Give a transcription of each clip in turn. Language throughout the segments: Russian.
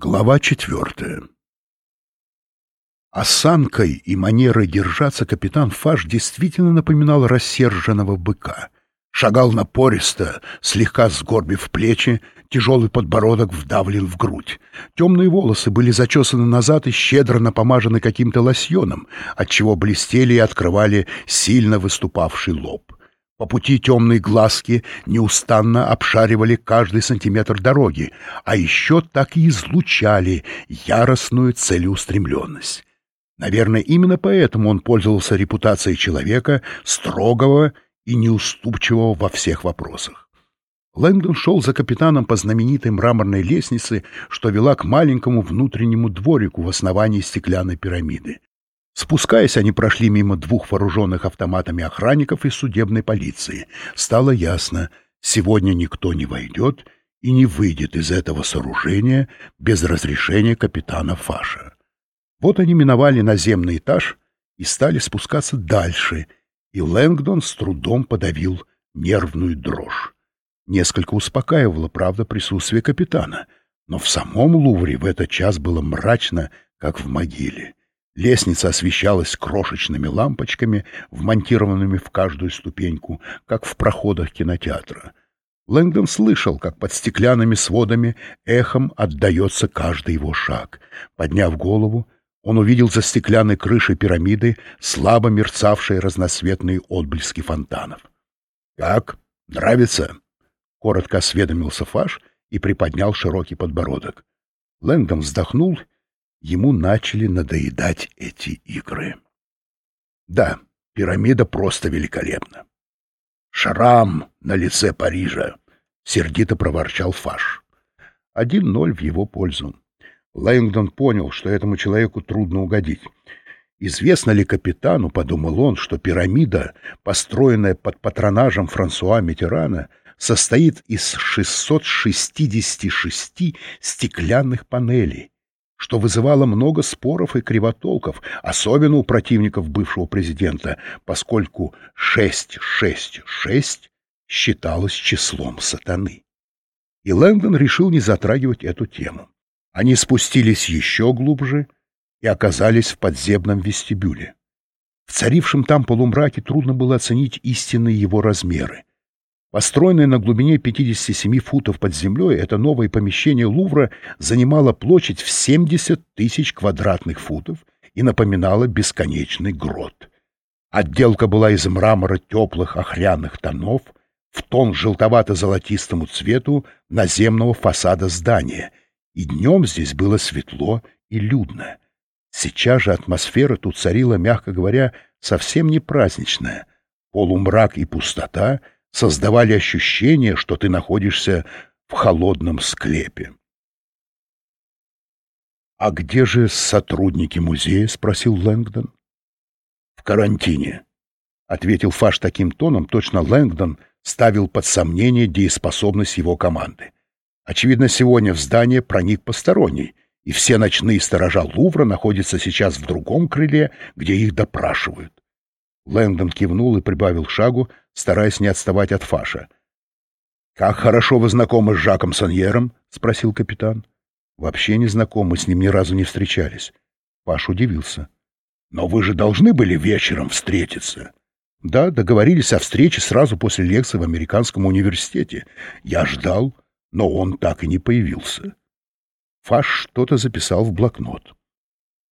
Глава четвертая Осанкой и манерой держаться капитан Фаш действительно напоминал рассерженного быка. Шагал напористо, слегка сгорбив плечи, тяжелый подбородок вдавлен в грудь. Темные волосы были зачесаны назад и щедро напомажены каким-то лосьоном, отчего блестели и открывали сильно выступавший лоб. По пути темные глазки неустанно обшаривали каждый сантиметр дороги, а еще так и излучали яростную целеустремленность. Наверное, именно поэтому он пользовался репутацией человека строгого и неуступчивого во всех вопросах. Лэнгдон шел за капитаном по знаменитой мраморной лестнице, что вела к маленькому внутреннему дворику в основании стеклянной пирамиды. Спускаясь, они прошли мимо двух вооруженных автоматами охранников и судебной полиции. Стало ясно, сегодня никто не войдет и не выйдет из этого сооружения без разрешения капитана Фаша. Вот они миновали наземный этаж и стали спускаться дальше, и Лэнгдон с трудом подавил нервную дрожь. Несколько успокаивало, правда, присутствие капитана, но в самом Лувре в этот час было мрачно, как в могиле. Лестница освещалась крошечными лампочками, вмонтированными в каждую ступеньку, как в проходах кинотеатра. Лэнгдон слышал, как под стеклянными сводами эхом отдается каждый его шаг. Подняв голову, он увидел за стеклянной крышей пирамиды слабо мерцавшие разноцветные отблески фонтанов. — Как? Нравится? — коротко осведомился Фаш и приподнял широкий подбородок. Лэнгдон вздохнул ему начали надоедать эти игры. Да, пирамида просто великолепна. «Шрам на лице Парижа!» — сердито проворчал Фаш. Один ноль в его пользу. Лэнгдон понял, что этому человеку трудно угодить. Известно ли капитану, подумал он, что пирамида, построенная под патронажем Франсуа Митерана, состоит из 666 стеклянных панелей, что вызывало много споров и кривотолков, особенно у противников бывшего президента, поскольку 666 считалось числом сатаны. И Лэндон решил не затрагивать эту тему. Они спустились еще глубже и оказались в подземном вестибюле. В царившем там полумраке трудно было оценить истинные его размеры. Построенное на глубине 57 футов под землей, это новое помещение Лувра занимало площадь в 70 тысяч квадратных футов и напоминало бесконечный грот. Отделка была из мрамора теплых охряных тонов, в тон желтовато-золотистому цвету наземного фасада здания, и днем здесь было светло и людно. Сейчас же атмосфера тут царила, мягко говоря, совсем не праздничная. Полумрак и пустота — создавали ощущение, что ты находишься в холодном склепе. «А где же сотрудники музея?» — спросил Лэнгдон. «В карантине», — ответил Фаш таким тоном, точно Лэнгдон ставил под сомнение дееспособность его команды. Очевидно, сегодня в здание проник посторонний, и все ночные сторожа Лувра находятся сейчас в другом крыле, где их допрашивают. Лэндон кивнул и прибавил шагу, стараясь не отставать от Фаша. — Как хорошо вы знакомы с Жаком Саньером? — спросил капитан. — Вообще не знакомы, с ним ни разу не встречались. Фаш удивился. — Но вы же должны были вечером встретиться. — Да, договорились о встрече сразу после лекции в Американском университете. Я ждал, но он так и не появился. Фаш что-то записал в блокнот.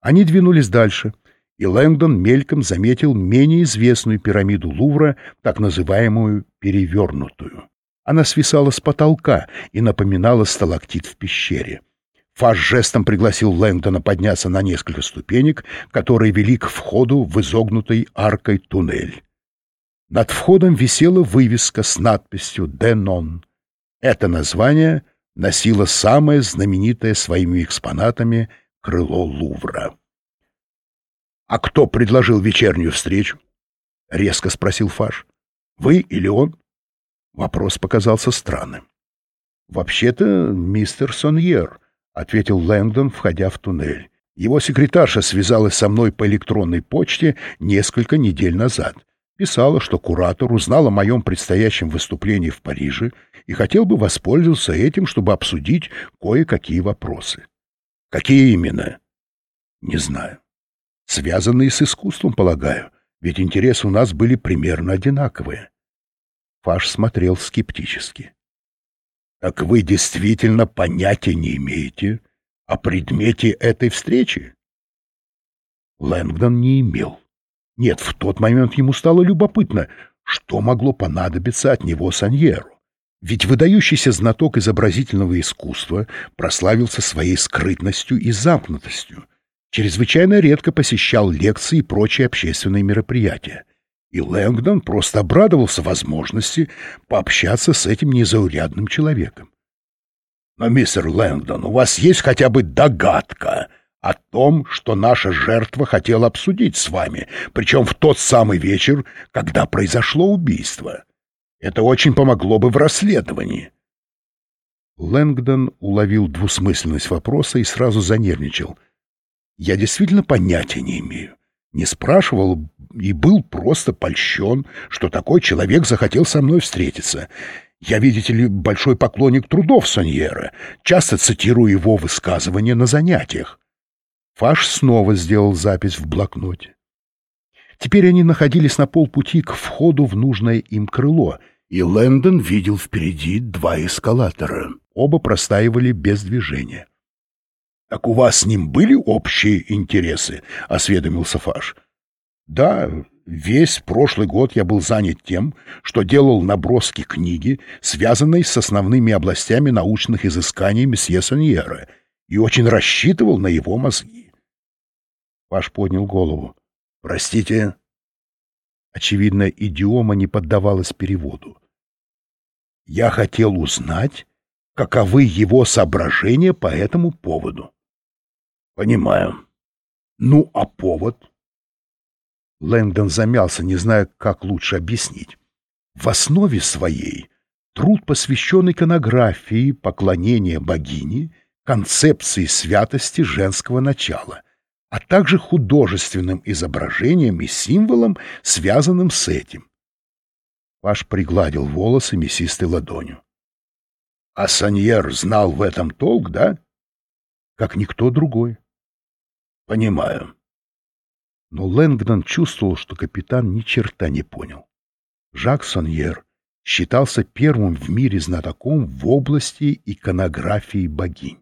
Они двинулись дальше — и Лэнгдон мельком заметил менее известную пирамиду Лувра, так называемую «перевернутую». Она свисала с потолка и напоминала сталактит в пещере. Фаш жестом пригласил Лэнгдона подняться на несколько ступенек, которые вели к входу в изогнутой аркой туннель. Над входом висела вывеска с надписью «Денон». Это название носило самое знаменитое своими экспонатами крыло Лувра. «А кто предложил вечернюю встречу?» — резко спросил Фаш. «Вы или он?» Вопрос показался странным. «Вообще-то мистер Соньер», — ответил Лэнгдон, входя в туннель. «Его секретарша связалась со мной по электронной почте несколько недель назад. Писала, что куратор узнал о моем предстоящем выступлении в Париже и хотел бы воспользоваться этим, чтобы обсудить кое-какие вопросы. Какие именно? Не знаю. Связанные с искусством, полагаю, ведь интересы у нас были примерно одинаковые. Фаш смотрел скептически. Так вы действительно понятия не имеете о предмете этой встречи? Лэнгдон не имел. Нет, в тот момент ему стало любопытно, что могло понадобиться от него Саньеру. Ведь выдающийся знаток изобразительного искусства прославился своей скрытностью и замкнутостью, чрезвычайно редко посещал лекции и прочие общественные мероприятия. И Лэнгдон просто обрадовался возможности пообщаться с этим незаурядным человеком. «Но, мистер Лэнгдон, у вас есть хотя бы догадка о том, что наша жертва хотела обсудить с вами, причем в тот самый вечер, когда произошло убийство?» Это очень помогло бы в расследовании. Лэнгдон уловил двусмысленность вопроса и сразу занервничал. «Я действительно понятия не имею. Не спрашивал и был просто польщен, что такой человек захотел со мной встретиться. Я, видите ли, большой поклонник трудов Соньера, часто цитирую его высказывания на занятиях». Фаш снова сделал запись в блокноте. Теперь они находились на полпути к входу в нужное им крыло — и Лэндон видел впереди два эскалатора. Оба простаивали без движения. — Так у вас с ним были общие интересы? — осведомился Фаш. — Да, весь прошлый год я был занят тем, что делал наброски книги, связанной с основными областями научных изысканий месье Соньера, и очень рассчитывал на его мозги. Фаш поднял голову. — Простите, Очевидно, идиома не поддавалась переводу. Я хотел узнать, каковы его соображения по этому поводу. Понимаю. Ну, а повод? Лэнгдон замялся, не зная, как лучше объяснить. В основе своей труд посвящен иконографии, поклонения богини, концепции святости женского начала — а также художественным изображением и символом, связанным с этим. Паш пригладил волосы мясистой ладонью. — А Саньер знал в этом толк, да? — Как никто другой. — Понимаю. Но Лэнгдон чувствовал, что капитан ни черта не понял. Жак Саньер считался первым в мире знатоком в области иконографии богинь.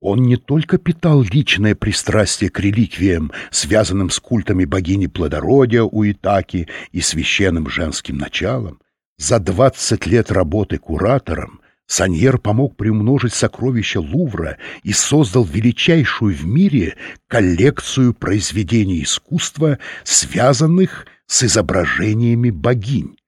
Он не только питал личное пристрастие к реликвиям, связанным с культами богини плодородия у Итаки и священным женским началом. За двадцать лет работы куратором Саньер помог приумножить сокровища Лувра и создал величайшую в мире коллекцию произведений искусства, связанных с изображениями богинь.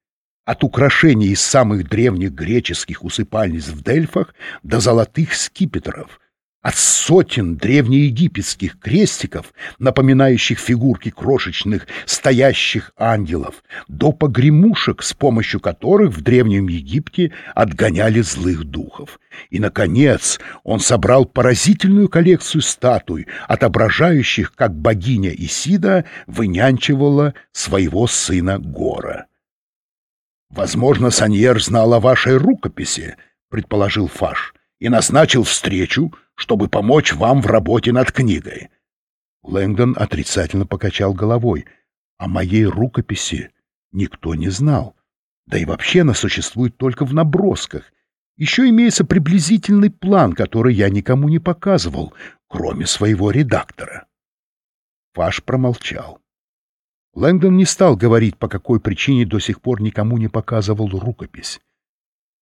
От украшений из самых древних греческих усыпальниц в Дельфах до золотых скипетров — от сотен древнеегипетских крестиков, напоминающих фигурки крошечных стоящих ангелов, до погремушек, с помощью которых в Древнем Египте отгоняли злых духов. И, наконец, он собрал поразительную коллекцию статуй, отображающих, как богиня Исида вынянчивала своего сына Гора. «Возможно, Саньер знал о вашей рукописи», — предположил Фаш, — «и назначил встречу, чтобы помочь вам в работе над книгой. Лэнгдон отрицательно покачал головой. О моей рукописи никто не знал. Да и вообще она существует только в набросках. Еще имеется приблизительный план, который я никому не показывал, кроме своего редактора. Фаш промолчал. Лэнгдон не стал говорить, по какой причине до сих пор никому не показывал рукопись.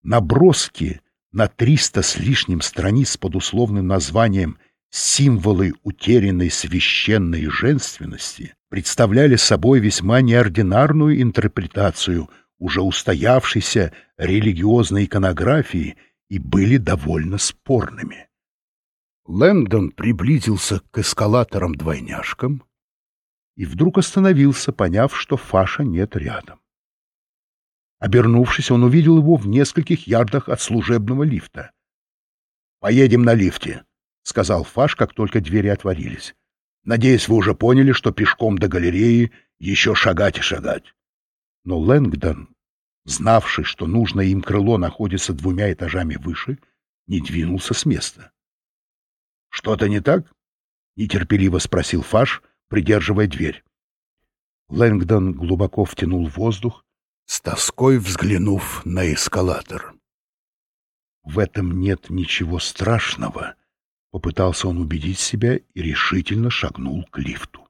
Наброски на триста с лишним страниц под условным названием «Символы утерянной священной женственности» представляли собой весьма неординарную интерпретацию уже устоявшейся религиозной иконографии и были довольно спорными. Лэндон приблизился к эскалаторам-двойняшкам и вдруг остановился, поняв, что Фаша нет рядом. Обернувшись, он увидел его в нескольких ярдах от служебного лифта. «Поедем на лифте», — сказал Фаш, как только двери отворились. «Надеюсь, вы уже поняли, что пешком до галереи еще шагать и шагать». Но Лэнгдон, знавший, что нужное им крыло находится двумя этажами выше, не двинулся с места. «Что-то не так?» — нетерпеливо спросил Фаш, придерживая дверь. Лэнгдон глубоко втянул воздух, с тоской взглянув на эскалатор. В этом нет ничего страшного, попытался он убедить себя и решительно шагнул к лифту.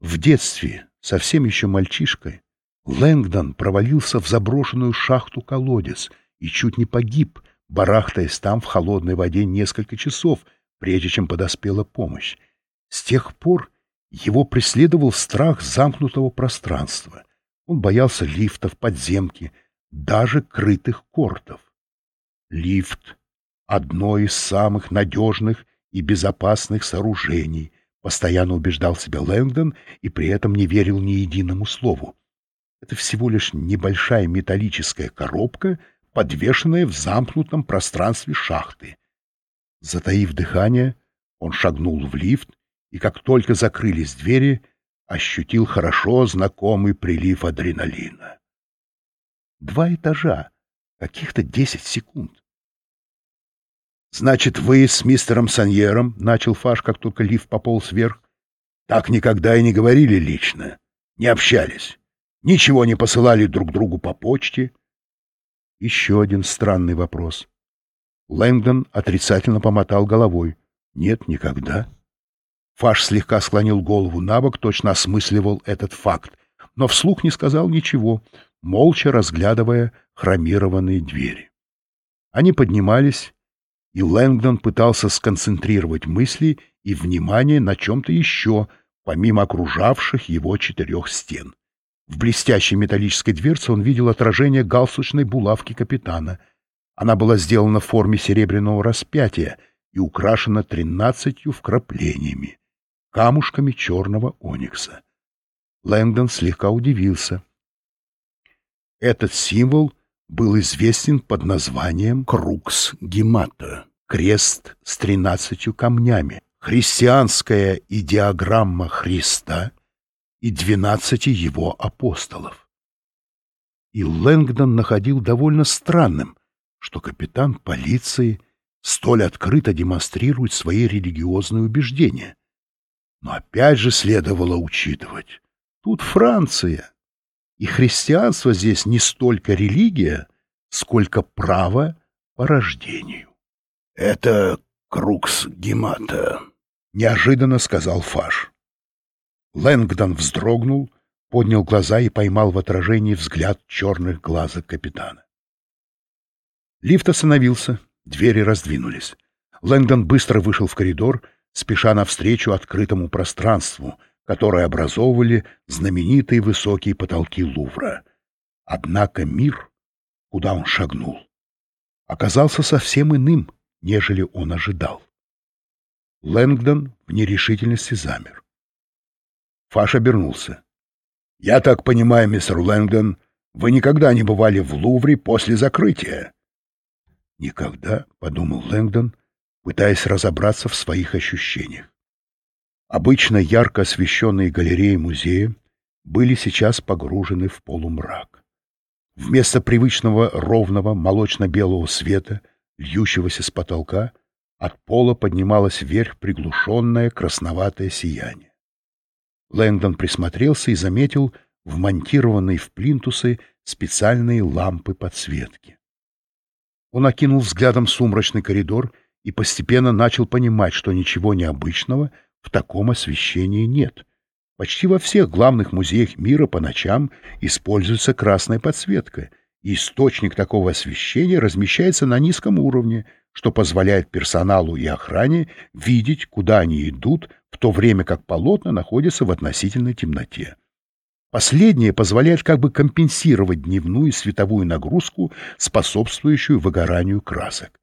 В детстве, совсем еще мальчишкой, Лэнгдон провалился в заброшенную шахту-колодец и чуть не погиб, барахтаясь там в холодной воде несколько часов, прежде чем подоспела помощь. С тех пор его преследовал страх замкнутого пространства. Он боялся лифтов, подземки, даже крытых кортов. Лифт — одно из самых надежных и безопасных сооружений, постоянно убеждал себя Лэнгдон и при этом не верил ни единому слову. Это всего лишь небольшая металлическая коробка, подвешенная в замкнутом пространстве шахты. Затаив дыхание, он шагнул в лифт и, как только закрылись двери, ощутил хорошо знакомый прилив адреналина. Два этажа, каких-то десять секунд. «Значит, вы с мистером Саньером, — начал Фаш, как только лифт пополз вверх, — так никогда и не говорили лично, не общались, ничего не посылали друг другу по почте?» Еще один странный вопрос. Лэнгдон отрицательно помотал головой. «Нет, никогда». Фаш слегка склонил голову на бок, точно осмысливал этот факт, но вслух не сказал ничего, молча разглядывая хромированные двери. Они поднимались, и Лэнгдон пытался сконцентрировать мысли и внимание на чем-то еще, помимо окружавших его четырех стен. В блестящей металлической дверце он видел отражение галстучной булавки капитана. Она была сделана в форме серебряного распятия и украшена тринадцатью вкраплениями камушками черного оникса. Лэнгдон слегка удивился. Этот символ был известен под названием Крукс Гемата, крест с тринадцатью камнями, христианская идеограмма Христа и двенадцати его апостолов. И Лэнгдон находил довольно странным, что капитан полиции столь открыто демонстрирует свои религиозные убеждения. Но опять же следовало учитывать. Тут Франция. И христианство здесь не столько религия, сколько право по рождению. — Это Крукс Гемата, — неожиданно сказал Фаш. Лэнгдон вздрогнул, поднял глаза и поймал в отражении взгляд черных глазок капитана. Лифт остановился, двери раздвинулись. Лэнгдон быстро вышел в коридор — спеша навстречу открытому пространству, которое образовывали знаменитые высокие потолки Лувра. Однако мир, куда он шагнул, оказался совсем иным, нежели он ожидал. Лэнгдон в нерешительности замер. Фаш обернулся. — Я так понимаю, мистер Лэнгдон, вы никогда не бывали в Лувре после закрытия? — Никогда, — подумал Лэнгдон, пытаясь разобраться в своих ощущениях. Обычно ярко освещенные галереи музея были сейчас погружены в полумрак. Вместо привычного ровного молочно-белого света, льющегося с потолка, от пола поднималось вверх приглушенное красноватое сияние. Лэнгдон присмотрелся и заметил вмонтированные в плинтусы специальные лампы подсветки. Он окинул взглядом сумрачный коридор и постепенно начал понимать, что ничего необычного в таком освещении нет. Почти во всех главных музеях мира по ночам используется красная подсветка, и источник такого освещения размещается на низком уровне, что позволяет персоналу и охране видеть, куда они идут, в то время как полотна находятся в относительной темноте. Последнее позволяет как бы компенсировать дневную световую нагрузку, способствующую выгоранию красок.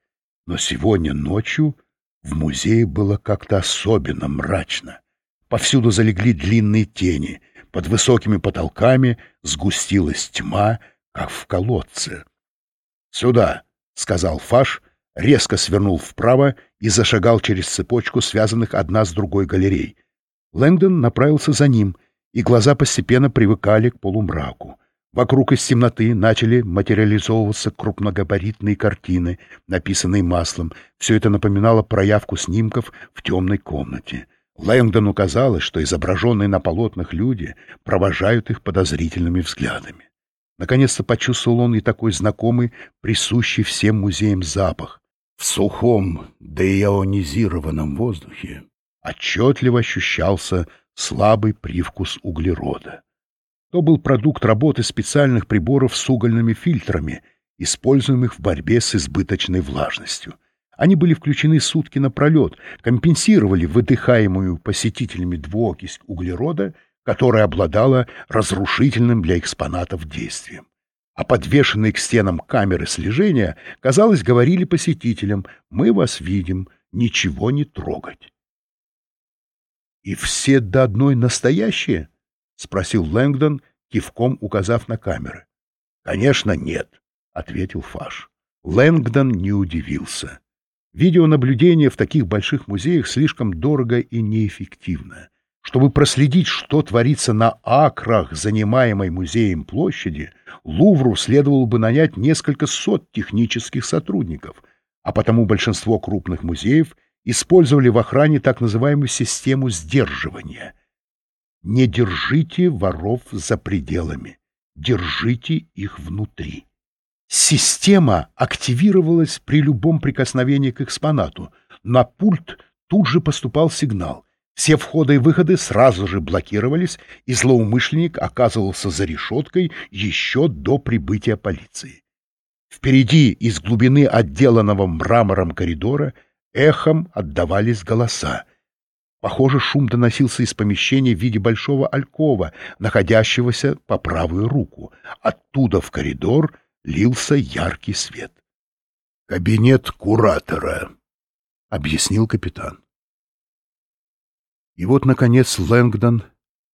Но сегодня ночью в музее было как-то особенно мрачно. Повсюду залегли длинные тени, под высокими потолками сгустилась тьма, как в колодце. «Сюда!» — сказал Фаш, резко свернул вправо и зашагал через цепочку связанных одна с другой галерей. Лэнгдон направился за ним, и глаза постепенно привыкали к полумраку. Вокруг из темноты начали материализовываться крупногабаритные картины, написанные маслом. Все это напоминало проявку снимков в темной комнате. Лэнгдону казалось, что изображенные на полотнах люди провожают их подозрительными взглядами. Наконец-то почувствовал он и такой знакомый, присущий всем музеям запах. В сухом, деионизированном воздухе отчетливо ощущался слабый привкус углерода. То был продукт работы специальных приборов с угольными фильтрами, используемых в борьбе с избыточной влажностью. Они были включены сутки напролет, компенсировали выдыхаемую посетителями двуокись углерода, которая обладала разрушительным для экспонатов действием. А подвешенные к стенам камеры слежения, казалось, говорили посетителям «Мы вас видим, ничего не трогать». «И все до одной настоящие?» — спросил Лэнгдон, кивком указав на камеры. — Конечно, нет, — ответил Фаш. Лэнгдон не удивился. Видеонаблюдение в таких больших музеях слишком дорого и неэффективно. Чтобы проследить, что творится на акрах занимаемой музеем площади, Лувру следовало бы нанять несколько сот технических сотрудников, а потому большинство крупных музеев использовали в охране так называемую систему сдерживания — не держите воров за пределами, держите их внутри. Система активировалась при любом прикосновении к экспонату. На пульт тут же поступал сигнал. Все входы и выходы сразу же блокировались, и злоумышленник оказывался за решеткой еще до прибытия полиции. Впереди, из глубины отделанного мрамором коридора, эхом отдавались голоса. Похоже, шум доносился из помещения в виде большого алькова, находящегося по правую руку. Оттуда в коридор лился яркий свет. «Кабинет куратора», — объяснил капитан. И вот, наконец, Лэнгдон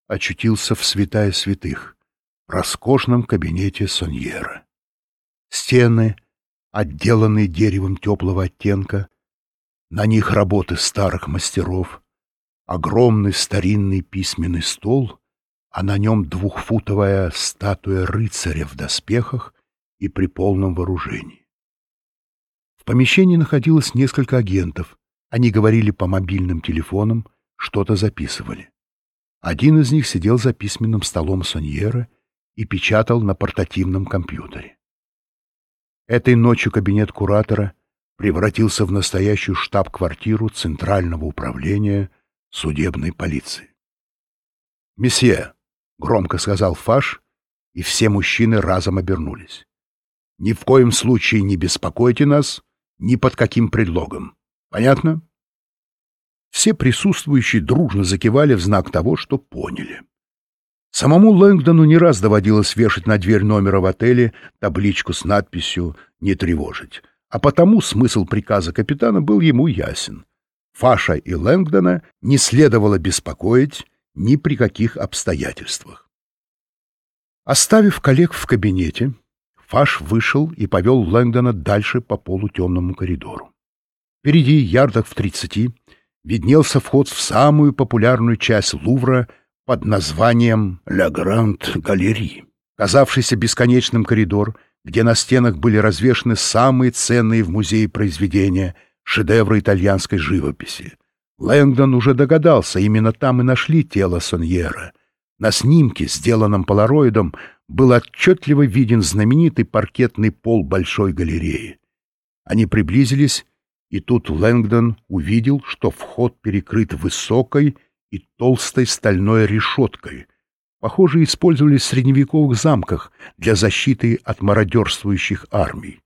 очутился в святая святых, роскошном кабинете Соньера. Стены, отделанные деревом теплого оттенка, на них работы старых мастеров — огромный старинный письменный стол, а на нем двухфутовая статуя рыцаря в доспехах и при полном вооружении. В помещении находилось несколько агентов. Они говорили по мобильным телефонам, что-то записывали. Один из них сидел за письменным столом Соньера и печатал на портативном компьютере. Этой ночью кабинет куратора превратился в настоящую штаб-квартиру Центрального управления судебной полиции. «Месье», — громко сказал Фаш, и все мужчины разом обернулись. «Ни в коем случае не беспокойте нас, ни под каким предлогом. Понятно?» Все присутствующие дружно закивали в знак того, что поняли. Самому Лэнгдону не раз доводилось вешать на дверь номера в отеле табличку с надписью «Не тревожить», а потому смысл приказа капитана был ему ясен. Фаша и Лэнгдона не следовало беспокоить ни при каких обстоятельствах. Оставив коллег в кабинете, Фаш вышел и повел Лэнгдона дальше по полутемному коридору. Впереди, ярдах в тридцати, виднелся вход в самую популярную часть Лувра под названием «Ля Гранд Галери», казавшийся бесконечным коридор, где на стенах были развешаны самые ценные в музее произведения — шедевры итальянской живописи. Лэнгдон уже догадался, именно там и нашли тело Соньера. На снимке, сделанном полароидом, был отчетливо виден знаменитый паркетный пол большой галереи. Они приблизились, и тут Лэнгдон увидел, что вход перекрыт высокой и толстой стальной решеткой. Похоже, использовались в средневековых замках для защиты от мародерствующих армий.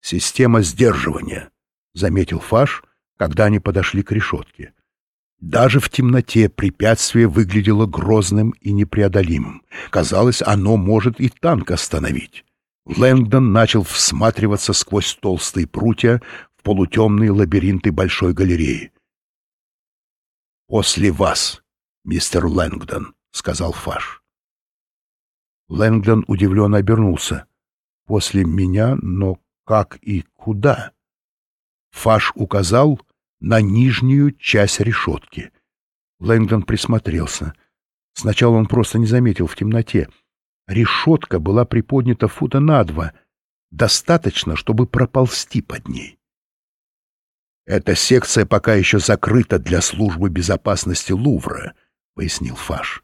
Система сдерживания —— заметил Фаш, когда они подошли к решетке. Даже в темноте препятствие выглядело грозным и непреодолимым. Казалось, оно может и танк остановить. Лэнгдон начал всматриваться сквозь толстые прутья в полутемные лабиринты большой галереи. «После вас, мистер Лэнгдон», — сказал Фаш. Лэнгдон удивленно обернулся. «После меня? Но как и куда?» Фаш указал на нижнюю часть решетки. Лэнгдон присмотрелся. Сначала он просто не заметил в темноте. Решетка была приподнята фута на два, достаточно, чтобы проползти под ней. «Эта секция пока еще закрыта для службы безопасности Лувра», — пояснил Фаш.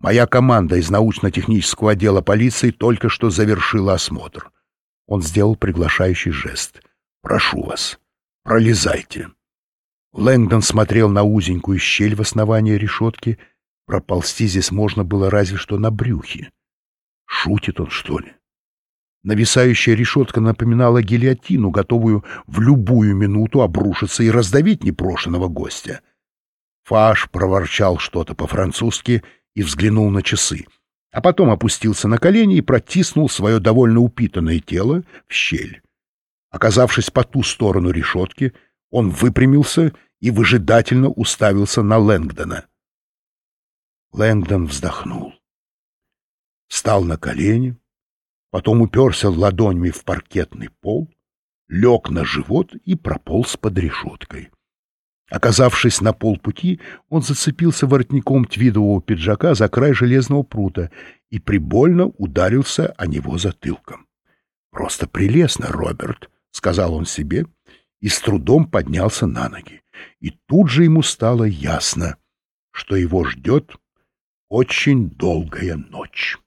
«Моя команда из научно-технического отдела полиции только что завершила осмотр». Он сделал приглашающий жест. «Прошу вас, пролезайте». Лэнгдон смотрел на узенькую щель в основании решетки. Проползти здесь можно было разве что на брюхе. Шутит он, что ли? Нависающая решетка напоминала гильотину, готовую в любую минуту обрушиться и раздавить непрошенного гостя. Фаш проворчал что-то по-французски и взглянул на часы, а потом опустился на колени и протиснул свое довольно упитанное тело в щель. Оказавшись по ту сторону решетки, он выпрямился и выжидательно уставился на Лэнгдона. Лэнгдон вздохнул. Встал на колени, потом уперся ладонями в паркетный пол, лег на живот и прополз под решеткой. Оказавшись на полпути, он зацепился воротником твидового пиджака за край железного прута и прибольно ударился о него затылком. «Просто прелестно, Роберт», — сказал он себе, и с трудом поднялся на ноги. И тут же ему стало ясно, что его ждет очень долгая ночь.